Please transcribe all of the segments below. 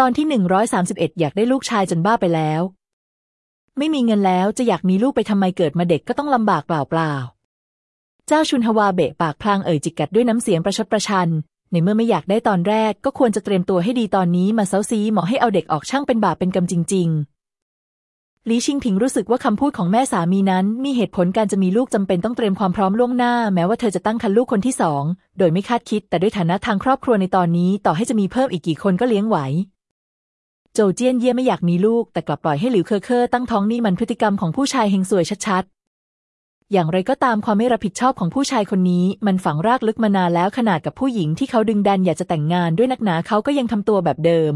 ตอนที่หนึ่งร้อยสามสิบเอ็ดอยากได้ลูกชายจนบ้าไปแล้ว ไม่มีเงินแล้วจะอยากมีลูกไปทำไมเกิดมาเด็กก็ต้องลำบากเปล่าๆ เจ้าชุนฮวาเบะปากพลางเอ่ยจิกกัดด้วยน้ำเสียงประชดประชัน ในเมื่อไม่อยากได้ตอนแรก ก็ควรจะเตรียมตัวให้ดีตอนนี้มาเซาซีเหมาะให้เอาเด็กออกช่างเป็นบาปเป็นกรรมจริง ๆ ลีชิงผิงรู้สึกว่าคำพูดของแม่สามีนั้น มีเหตุผลการจะมีลูกจำเป็นต้องเตรียมความพร้อมล่วงหน้า แม้ว่าเธอจะตั้งครรภ์ลูกคนที่สองโดยไม่คาดคิด แต่ด้วยฐานะทางครอบครัวในตอนนี้ ต่อให้จะมีเพิ่มอีกกี่คนก็เลี้ยงไหว โจเจี้ยนเย่ไม่อยากมีลูก แต่กลับปล่อยให้หลิวเคอเคอร์ตั้งท้องนี่มันพฤติกรรมของผู้ชายเฮงซวยชัดๆ อย่างไรก็ตามความไม่รับผิดชอบของผู้ชายคนนี้ มันฝังรากลึกมานานแล้วขนาดกับผู้หญิงที่เขาดึงดันอยากจะแต่งงานด้วยนักหนาเขาก็ยังทำตัวแบบเดิม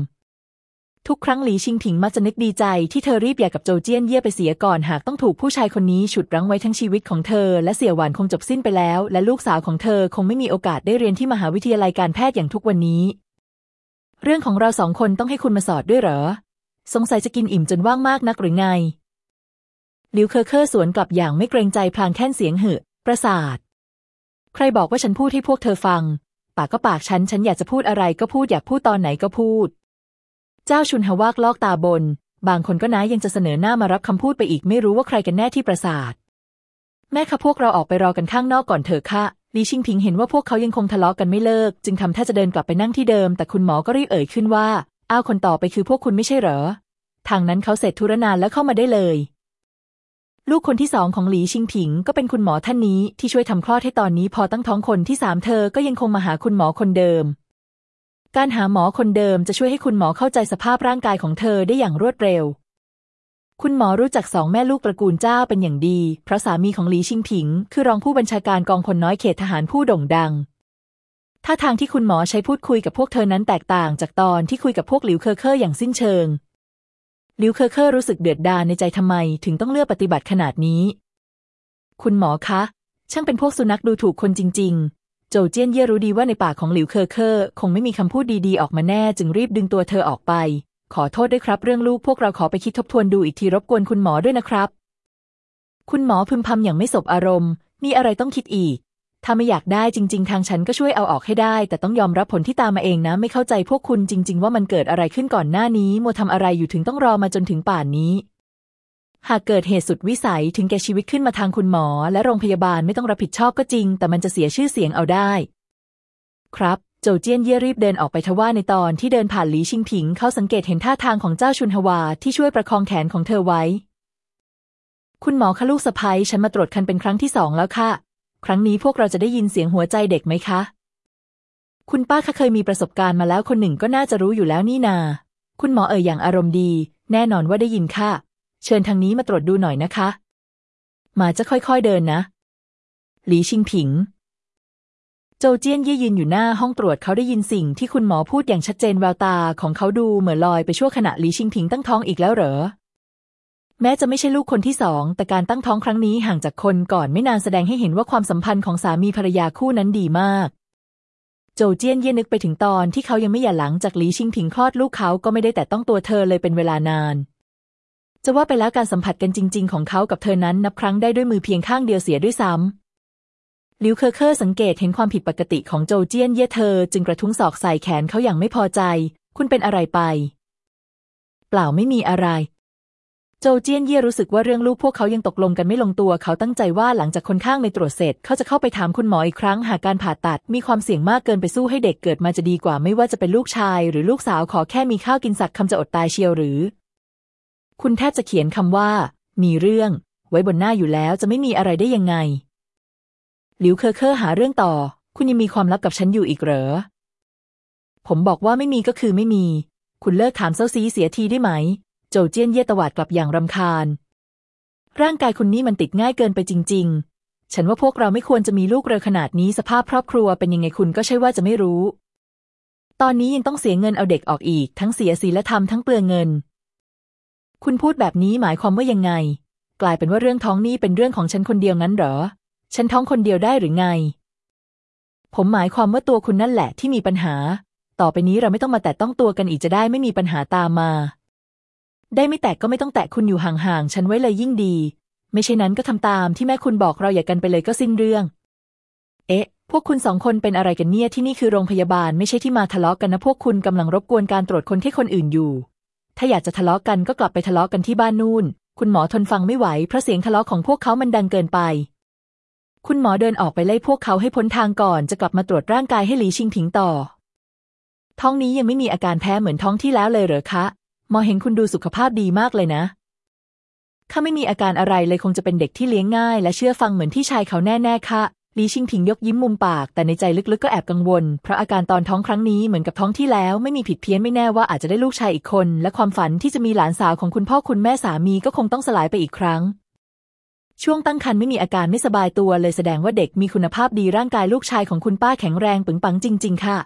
ทุกครั้งหลีชิงผิงมักจะนึกดีใจที่เธอรีบหย่ากับโจเจี้ยนเย่ไปเสียก่อนหากต้องถูกผู้ชายคนนี้ฉุดรั้งไว้ทั้งชีวิตของเธอ และเสี่ยวหวานคงจบสิ้นไปแล้ว และลูกสาวของเธอคงไม่มีโอกาสได้เรียนที่มหาวิทยาลัยการแพทย์อย่างทุกวันนี้ เรื่องของเราสองคนต้องให้คุณมาสอดด้วยเหรอ สงสัยจะกินอิ่มจนว่างมากนักหรือไงหลิวเคอเคอร์สวนกลับอย่างไม่เกรงใจพลางแค่นเสียงหึประสาท ใครบอกว่าฉันพูดให้พวกเธอฟัง ปากก็ปากฉัน ฉันอยากจะพูดอะไรก็พูดอยากพูดตอนไหนก็พูด เจ้าชุนฮวากลอกตาบน บางคนก็นะยังจะเสนอหน้ามารับคำพูดไปอีกไม่รู้ว่าใครกันแน่ที่ประสาท แม่คะพวกเราออกไปรอกันข้างนอกก่อนเถอะค่ะ ลีชิงพิงเห็นว่าพวกเขายังคงทะเลาะกันไม่เลิก จึงทำท่าจะเดินกลับไปนั่งที่เดิม แต่คุณหมอก็รีบเอ่ยขึ้นว่า อ้าวคนต่อไปคือพวกคุณไม่ใช่เหรอ ทางนั้นเขาเสร็จธุรนานแล้วเข้ามาได้เลย ลูกคนที่สองของหลีชิงผิงก็เป็นคุณหมอท่านนี้ที่ช่วยทำคลอดให้ตอนนี้พอตั้งท้องคนที่สามเธอก็ยังคงมาหาคุณหมอคนเดิม การหาหมอคนเดิมจะช่วยให้คุณหมอเข้าใจสภาพร่างกายของเธอได้อย่างรวดเร็ว คุณหมอรู้จักสองแม่ลูกตระกูลเจ้าเป็นอย่างดี เพราะสามีของหลีชิงผิง คือรองผู้บัญชาการกองพลน้อยเขตทหารผู้โด่งดังท่าทางที่คุณหมอใช้พูดคุยกับพวกเธอนั้นแตกต่างจากตอนที่คุยกับพวกหลิวเคอเคอร์อย่างสิ้นเชิง หลิวเคอเคอร์รู้สึกเดือดดาลในใจทำไมถึงต้องเลือกปฏิบัติขนาดนี้ คุณหมอคะ ช่างเป็นพวกสุนัขดูถูกคนจริง ๆ โจเจี้ยนเย่รู้ดีว่าในปากของหลิวเคอเคอร์คงไม่มีคำพูดดีๆ ออกมาแน่จึงรีบดึงตัวเธอออกไป ขอโทษด้วยครับ เรื่องลูกพวกเราขอไปคิดทบทวนดูอีกทีรบกวนคุณหมอด้วยนะครับ คุณหมอพึมพำอย่างไม่สบอารมณ์ มีอะไรต้องคิดอีก ถ้าไม่อยากได้จริง ๆ ทางฉันก็ช่วยเอาออกให้ได้ แต่ต้องยอมรับผลที่ตามมาเองนะ ไม่เข้าใจพวกคุณจริง ๆ ว่ามันเกิดอะไรขึ้นก่อนหน้านี้มัวทำอะไรอยู่ถึงต้องรอมาจนถึงป่านนี้ หากเกิดเหตุสุดวิสัยถึงแก่ชีวิตขึ้นมาทางคุณหมอ และโรงพยาบาลไม่ต้องรับผิดชอบก็จริง แต่มันจะเสียชื่อเสียงเอาได้ ครับ โจเจี้ยนเย่รีบเดินออกไปทว่าในตอนที่เดินผ่านหลีชิงผิง เขาสังเกตเห็นท่าทางของเจ้าชุนฮวาที่ช่วยประคองแขนของเธอไว้ คุณหมอคะลูกสะพ้ยฉันมาตรวจคันเป็นครั้งที่สองแล้วค่ะ ครั้งนี้พวกเราจะได้ยินเสียงหัวใจเด็กไหมคะ คุณป้าคะเคยมีประสบการณ์มาแล้วคนหนึ่งก็น่าจะรู้อยู่แล้วนี่นา คุณหมอเอ่ยอย่างอารมณ์ดี แน่นอนว่าได้ยินค่ะ เชิญทางนี้มาตรวจดูหน่อยนะคะ มาจะค่อยๆเดินนะ หลีชิงผิง โจเจี้ยนเย่ยืนอยู่หน้าห้องตรวจเขาได้ยินสิ่งที่คุณหมอพูดอย่างชัดเจนแววตาของเขาดูเหมือนลอยไปชั่วขณะหลีชิงผิงตั้งท้องอีกแล้วเหรอ แม้จะไม่ใช่ลูกคนที่สอง แต่การตั้งท้องครั้งนี้ห่างจากคนก่อนไม่นานแสดงให้เห็นว่าความสัมพันธ์ของสามีภรรยาคู่นั้นดีมากโจเจี้ยนเย่นึกไปถึงตอนที่เขายังไม่หย่าหลังจากหลีชิงผิงคลอดลูกเขาก็ไม่ได้แตะต้องตัวเธอเลยเป็นเวลานาน จะว่าไปแล้วการสัมผัสกันจริง ๆ ของเขากับเธอนั้นนับครั้งได้ด้วยมือเพียงข้างเดียวเสียด้วยซ้ำ หลิวเคอเคอร์สังเกตเห็นความผิดปกติของโจเจี้ยนเย่เธอ จึงกระทุ้งศอกใส่แขนเขาอย่างไม่พอใจ คุณเป็นอะไรไป เปล่าไม่มีอะไร โจเจี้ยนเย่รู้สึกว่าเรื่องลูกพวกเขายังตกลงกันไม่ลงตัว เขาตั้งใจว่าหลังจากคนข้างในตรวจเสร็จ เขาจะเข้าไปถามคุณหมออีกครั้งหากการผ่าตัดมีความเสี่ยงมากเกินไปสู้ให้เด็กเกิดมาจะดีกว่าไม่ว่าจะเป็นลูกชาย หรือลูกสาวขอแค่มีข้าวกินสักคำจะอดตายเชียวหรือ คุณแทบจะเขียนคำว่า มีเรื่อง ไว้บนหน้าอยู่แล้วจะไม่มีอะไรได้ยังไง หลิวเคอเคอหาเรื่องต่อ คุณยังมีความลับกับฉันอยู่อีกเหรอ ผมบอกว่าไม่มีก็คือไม่มี คุณเลิกถามเซาซีเสียทีได้ไหม โจเจี้ยนเย่ตวาดกลับอย่างรำคาญ ร่างกายคุณนี่มันติดง่ายเกินไปจริง ๆ ฉันว่าพวกเราไม่ควรจะมีลูกเร็วขนาดนี้สภาพครอบครัวเป็นยังไงคุณก็ใช่ว่าจะไม่รู้ ตอนนี้ยังต้องเสียเงินเอาเด็กออกอีก ทั้งเสียศีลธรรมทั้งเปลืองเงิน คุณพูดแบบนี้หมายความว่ายังไง กลายเป็นว่าเรื่องท้องนี่เป็นเรื่องของฉันคนเดียวงั้นเหรอ ฉันท้องคนเดียวได้หรือไง ผมหมายความว่าตัวคุณนั่นแหละที่มีปัญหา ต่อไปนี้เราไม่ต้องมาแตะต้องตัวกันอีกจะได้ไม่มีปัญหาตามมา ได้ไม่แตะก็ไม่ต้องแตะคุณอยู่ห่างๆฉันไว้เลยยิ่งดี ไม่ใช่นั้นก็ทำตามที่แม่คุณบอกเราอย่ากันไปเลยก็สิ้นเรื่อง เอ๊ะ พวกคุณสองคนเป็นอะไรกันเนี่ยที่นี่คือโรงพยาบาลไม่ใช่ที่มาทะเลาะกันนะพวกคุณกำลังรบกวนการตรวจคนที่คนอื่นอยู่ ถ้าอยากจะทะเลาะกันก็กลับไปทะเลาะกันที่บ้านนู่น คุณหมอทนฟังไม่ไหวเพราะเสียงทะเลาะของพวกเขามันดังเกินไป คุณหมอเดินออกไปไล่พวกเขาให้พ้นทางก่อนจะกลับมาตรวจร่างกายให้หลีชิงผิงต่อ ท้องนี้ยังไม่มีอาการแพ้เหมือนท้องที่แล้วเลยเหรอคะ หมอเห็นคุณดูสุขภาพดีมากเลยนะข้าไม่มีอาการอะไรเลยคงจะเป็นเด็กที่เลี้ยงง่าย และเชื่อฟังเหมือนที่ชายเขาแน่ๆค่ะหลีชิงผิงยกยิ้มมุมปาก แต่ในใจลึกๆก็แอบกังวล เพราะอาการตอนท้องครั้งนี้เหมือนกับท้องที่แล้วไม่มีผิดเพี้ยนไม่แน่ว่าอาจจะได้ลูกชายอีกคน และความฝันที่จะมีหลานสาวของคุณพ่อคุณแม่สามีก็คงต้องสลายไปอีกครั้ง ช่วงตั้งครรภ์ไม่มีอาการไม่สบายตัวเลยแสดงว่าเด็กมีคุณภาพดีร่างกายลูกชายของคุณป้าแข็งแรงปึงปังจริง ๆ ค่ะ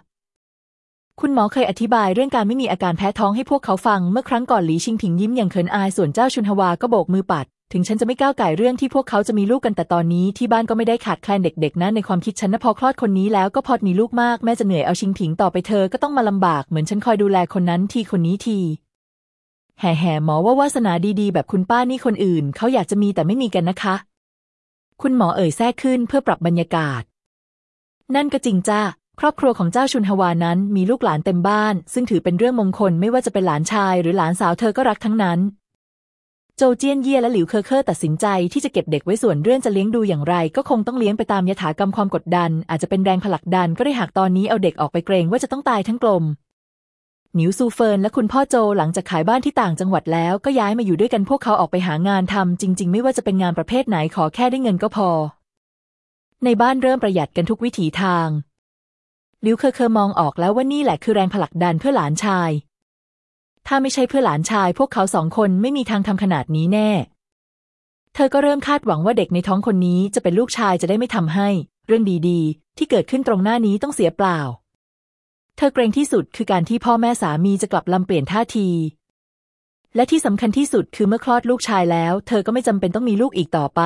คุณหมอเคยอธิบายเรื่องการไม่มีอาการแพ้ท้องให้พวกเขาฟัง เมื่อครั้งก่อนหลีชิงผิงยิ้มอย่างเขินอายส่วนเจ้าชุนฮวาก็โบกมือปัด ถึงฉันจะไม่ก้าวไก่เรื่องที่พวกเขาจะมีลูกกันแต่ตอนนี้ที่บ้านก็ไม่ได้ขาดแคลนเด็กๆนะในความคิดฉันนะพอคลอดคนนี้แล้วก็พอมีลูกมากแม่จะเหนื่อยเอาชิงผิงต่อไปเธอก็ต้องมาลำบากเหมือนฉันคอยดูแลคนนั้นทีคนนี้ที แห่แห่หมอว่าวาสนาดีๆ แบบคุณป้านี่คนอื่น เขาอยากจะมีแต่ไม่มีกันนะคะ คุณหมอเอ่ยแทรกขึ้นเพื่อปรับบรรยากาศ นั่นก็จริงจ้าครอบครัวของเจ้าชุนฮวานั้นมีลูกหลานเต็มบ้าน ซึ่งถือเป็นเรื่องมงคลไม่ว่าจะเป็นหลานชายหรือหลานสาวเธอก็รักทั้งนั้น โจเจี้ยนเย่และหลิวเคอเคอร์ตัดสินใจที่จะเก็บเด็กไว้ส่วนเรื่องจะเลี้ยงดูอย่างไร ก็คงต้องเลี้ยงไปตามยถากรรมความกดดัน อาจจะเป็นแรงผลักดันก็ได้หากตอนนี้เอาเด็กออกไปเกรงว่าจะต้องตายทั้งกลม หนิวซูเฟินและคุณพ่อโจหลังจากขายบ้านที่ต่างจังหวัดแล้วก็ย้ายมาอยู่ด้วยกันพวกเขาออกไปหางานทำจริง ๆ ไม่ว่าจะเป็นงานประเภทไหนขอแค่ได้เงินก็พอ ในบ้านเริ่มประหยัดกันทุกวิถีทางหลิวเคอเคอมองออกแล้วว่านี่แหละคือแรงผลักดันเพื่อหลานชาย ถ้าไม่ใช่เพื่อหลานชาย พวกเขาสองคนไม่มีทางทำขนาดนี้แน่ เธอก็เริ่มคาดหวังว่าเด็กในท้องคนนี้จะเป็นลูกชายจะได้ไม่ทำให้ เรื่องดีๆ ที่เกิดขึ้นตรงหน้านี้ต้องเสียเปล่า เธอเกรงที่สุดคือการที่พ่อแม่สามีจะกลับลำเปลี่ยนท่าที และที่สำคัญที่สุดคือเมื่อคลอดลูกชายแล้ว เธอก็ไม่จำเป็นต้องมีลูกอีกต่อไป